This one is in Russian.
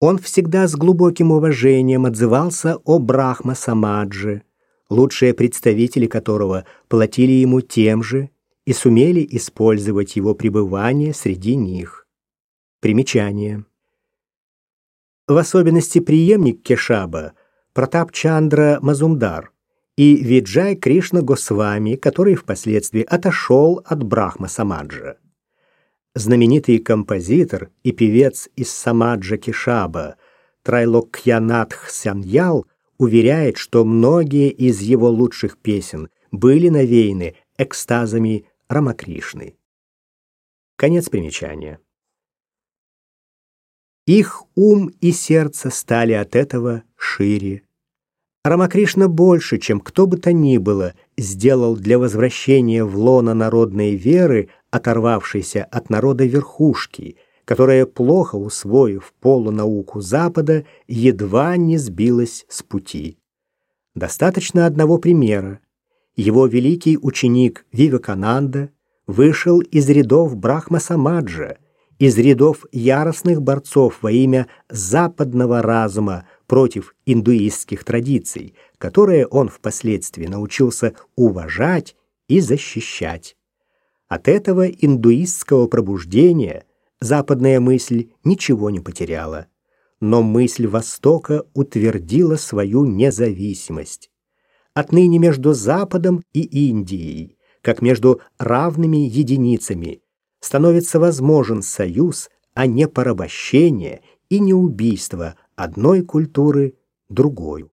Он всегда с глубоким уважением отзывался о Брахма Самадже, лучшие представители которого платили ему тем же и сумели использовать его пребывание среди них. Примечание. В особенности преемник Кешаба Протап Чандра Мазумдар и Виджай Кришна Госвами, который впоследствии отошел от Брахма Самаджа знаменитый композитор и певец из Самаджа Кишаба Трайлокьянатх Сяньял уверяет, что многие из его лучших песен были навеяны экстазами Рамакришны. Конец примечания. Их ум и сердце стали от этого шире. Рамакришна больше, чем кто бы то ни было, сделал для возвращения в лоно народной веры оторвавшейся от народа верхушки, которая, плохо усвоив полунауку Запада, едва не сбилась с пути. Достаточно одного примера. Его великий ученик Вивекананда вышел из рядов Брахма Самаджа, из рядов яростных борцов во имя западного разума против индуистских традиций, которые он впоследствии научился уважать и защищать. От этого индуистского пробуждения западная мысль ничего не потеряла, но мысль Востока утвердила свою независимость. Отныне между Западом и Индией, как между равными единицами, становится возможен союз, а не порабощение и не убийство одной культуры другой.